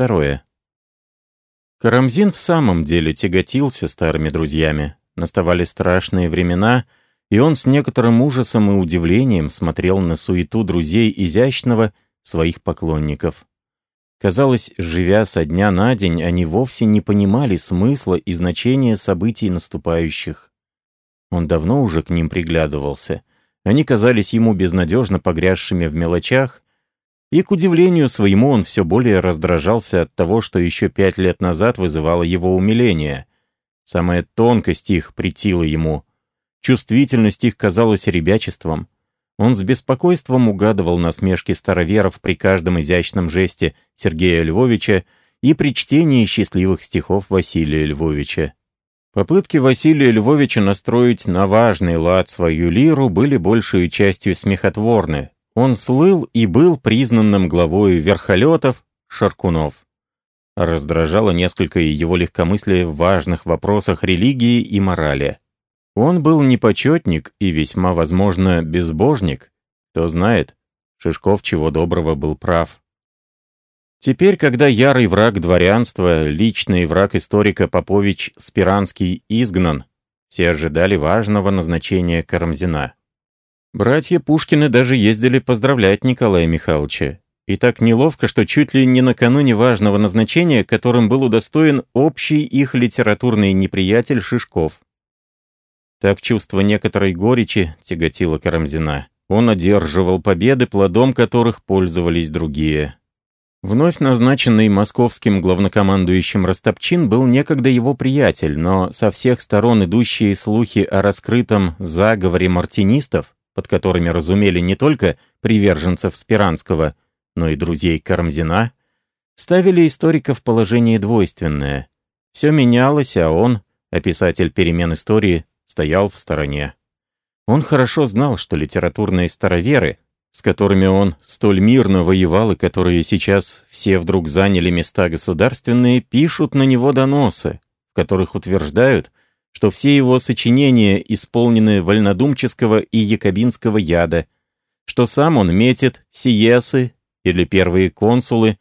второе. Карамзин в самом деле тяготился старыми друзьями. Наставали страшные времена, и он с некоторым ужасом и удивлением смотрел на суету друзей изящного своих поклонников. Казалось, живя со дня на день, они вовсе не понимали смысла и значения событий наступающих. Он давно уже к ним приглядывался. Они казались ему безнадежно погрязшими в мелочах, и, к удивлению своему, он все более раздражался от того, что еще пять лет назад вызывало его умиление. Самая тонкость их претила ему. Чувствительность их казалась ребячеством. Он с беспокойством угадывал насмешки староверов при каждом изящном жесте Сергея Львовича и при чтении счастливых стихов Василия Львовича. Попытки Василия Львовича настроить на важный лад свою лиру были большей частью смехотворны, он слыл и был признанным главой верхолетов Шаркунов. Раздражало несколько его легкомыслие в важных вопросах религии и морали. Он был непочетник и весьма, возможно, безбожник. Кто знает, Шишков чего доброго был прав. Теперь, когда ярый враг дворянства, личный враг историка Попович Спиранский изгнан, все ожидали важного назначения Карамзина. Братья Пушкины даже ездили поздравлять Николая Михайловича. И так неловко, что чуть ли не накануне важного назначения, которым был удостоен общий их литературный неприятель Шишков. Так чувство некоторой горечи тяготило Карамзина. Он одерживал победы, плодом которых пользовались другие. Вновь назначенный московским главнокомандующим Растопчин был некогда его приятель, но со всех сторон идущие слухи о раскрытом заговоре мартинистов под которыми разумели не только приверженцев Спиранского, но и друзей Карамзина, ставили историка в положение двойственное. Все менялось, а он, описатель перемен истории, стоял в стороне. Он хорошо знал, что литературные староверы, с которыми он столь мирно воевал и которые сейчас все вдруг заняли места государственные, пишут на него доносы, в которых утверждают, что все его сочинения исполнены вольнодумческого и якобинского яда, что сам он метит сиесы или первые консулы.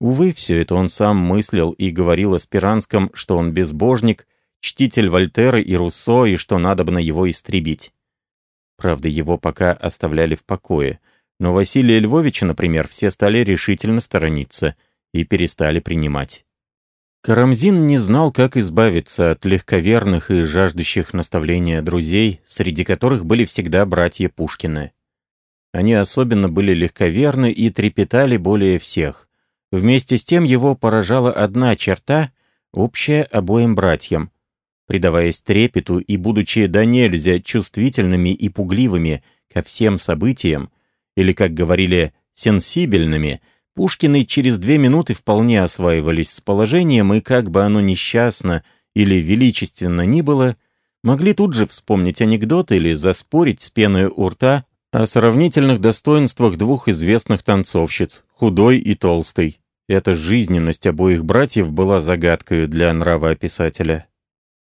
Увы, все это он сам мыслил и говорил о Спиранском, что он безбожник, чтитель Вольтера и Руссо, и что надо бы на его истребить. Правда, его пока оставляли в покое, но Василия Львовича, например, все стали решительно сторониться и перестали принимать. Карамзин не знал, как избавиться от легковерных и жаждущих наставления друзей, среди которых были всегда братья Пушкины. Они особенно были легковерны и трепетали более всех. Вместе с тем его поражала одна черта, общая обоим братьям. Придаваясь трепету и будучи до нельзя чувствительными и пугливыми ко всем событиям, или, как говорили, сенсибельными – Пушкины через две минуты вполне осваивались с положением, и как бы оно несчастно или величественно ни было, могли тут же вспомнить анекдот или заспорить с пеной у рта о сравнительных достоинствах двух известных танцовщиц, худой и толстой. Эта жизненность обоих братьев была загадкой для нравоописателя.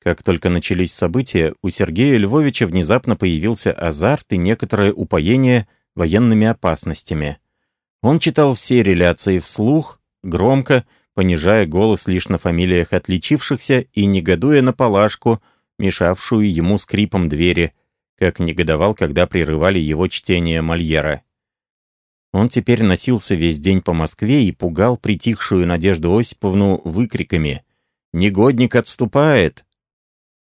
Как только начались события, у Сергея Львовича внезапно появился азарт и некоторое упоение военными опасностями. Он читал все реляции вслух, громко, понижая голос лишь на фамилиях отличившихся и негодуя на палашку, мешавшую ему скрипом двери, как негодовал, когда прерывали его чтение Мольера. Он теперь носился весь день по Москве и пугал притихшую Надежду Осиповну выкриками «Негодник отступает!».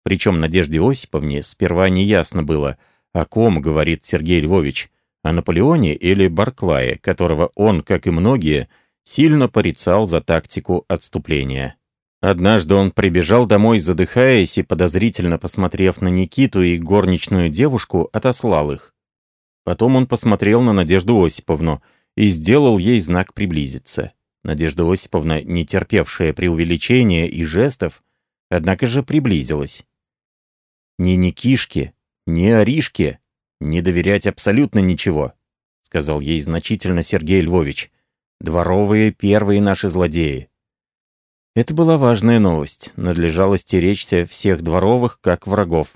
Причем Надежде Осиповне сперва неясно было, о ком говорит Сергей Львович, о Наполеоне или Барклае, которого он, как и многие, сильно порицал за тактику отступления. Однажды он прибежал домой, задыхаясь, и, подозрительно посмотрев на Никиту и горничную девушку, отослал их. Потом он посмотрел на Надежду Осиповну и сделал ей знак приблизиться. Надежда Осиповна, не терпевшая преувеличения и жестов, однако же приблизилась. Ни Никишке, ни Аришке «Не доверять абсолютно ничего», — сказал ей значительно Сергей Львович. «Дворовые первые наши злодеи». Это была важная новость. Надлежало стеречься всех дворовых, как врагов.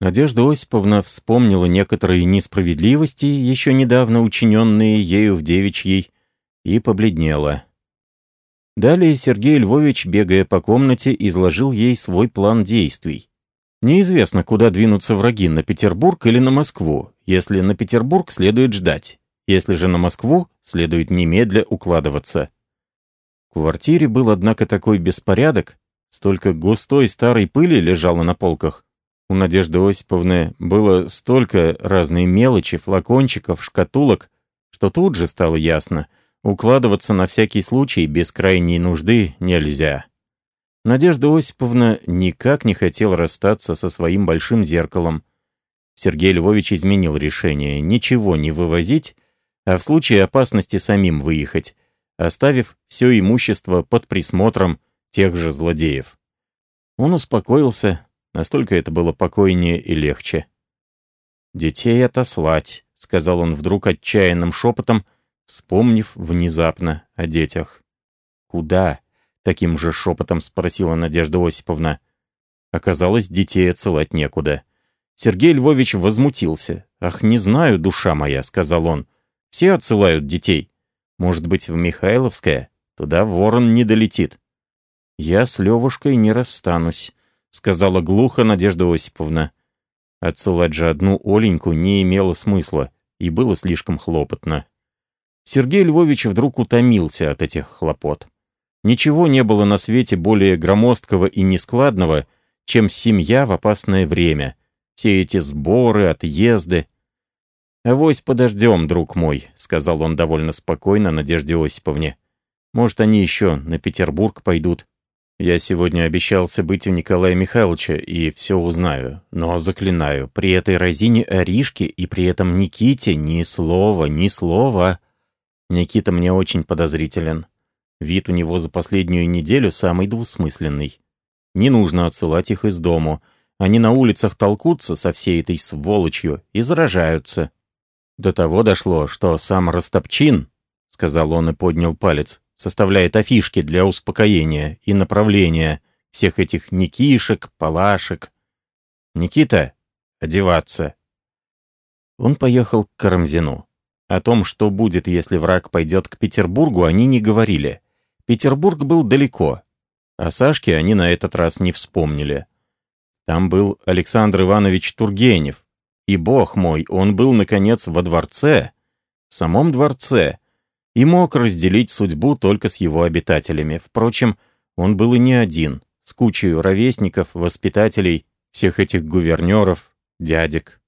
Надежда Осиповна вспомнила некоторые несправедливости, еще недавно учиненные ею в девичьей, и побледнела. Далее Сергей Львович, бегая по комнате, изложил ей свой план действий. Неизвестно, куда двинутся враги, на Петербург или на Москву. Если на Петербург, следует ждать. Если же на Москву, следует немедля укладываться. В квартире был, однако, такой беспорядок, столько густой старой пыли лежало на полках. У Надежды Осиповны было столько разной мелочи, флакончиков, шкатулок, что тут же стало ясно, укладываться на всякий случай без крайней нужды нельзя. Надежда Осиповна никак не хотела расстаться со своим большим зеркалом. Сергей Львович изменил решение ничего не вывозить, а в случае опасности самим выехать, оставив все имущество под присмотром тех же злодеев. Он успокоился, настолько это было покойнее и легче. «Детей отослать», — сказал он вдруг отчаянным шепотом, вспомнив внезапно о детях. «Куда?» — таким же шепотом спросила Надежда Осиповна. Оказалось, детей отсылать некуда. Сергей Львович возмутился. «Ах, не знаю, душа моя», — сказал он. «Все отсылают детей. Может быть, в Михайловское? Туда ворон не долетит». «Я с Левушкой не расстанусь», — сказала глухо Надежда Осиповна. Отсылать же одну Оленьку не имело смысла, и было слишком хлопотно. Сергей Львович вдруг утомился от этих хлопот. Ничего не было на свете более громоздкого и нескладного, чем семья в опасное время. Все эти сборы, отъезды. «Авось подождем, друг мой», — сказал он довольно спокойно Надежде Осиповне. «Может, они еще на Петербург пойдут. Я сегодня обещался быть у Николая Михайловича и все узнаю. Но, заклинаю, при этой разине Аришке и при этом Никите ни слова, ни слова. Никита мне очень подозрителен. Вид у него за последнюю неделю самый двусмысленный. Не нужно отсылать их из дому. Они на улицах толкутся со всей этой сволочью и заражаются. До того дошло, что сам Растопчин, — сказал он и поднял палец, — составляет афишки для успокоения и направления всех этих Никишек, Палашек. Никита, одеваться. Он поехал к Карамзину. О том, что будет, если враг пойдет к Петербургу, они не говорили. Петербург был далеко. О Сашке они на этот раз не вспомнили. Там был Александр Иванович Тургенев. И, бог мой, он был, наконец, во дворце, в самом дворце, и мог разделить судьбу только с его обитателями. Впрочем, он был и не один, с кучей ровесников, воспитателей, всех этих гувернеров, дядек.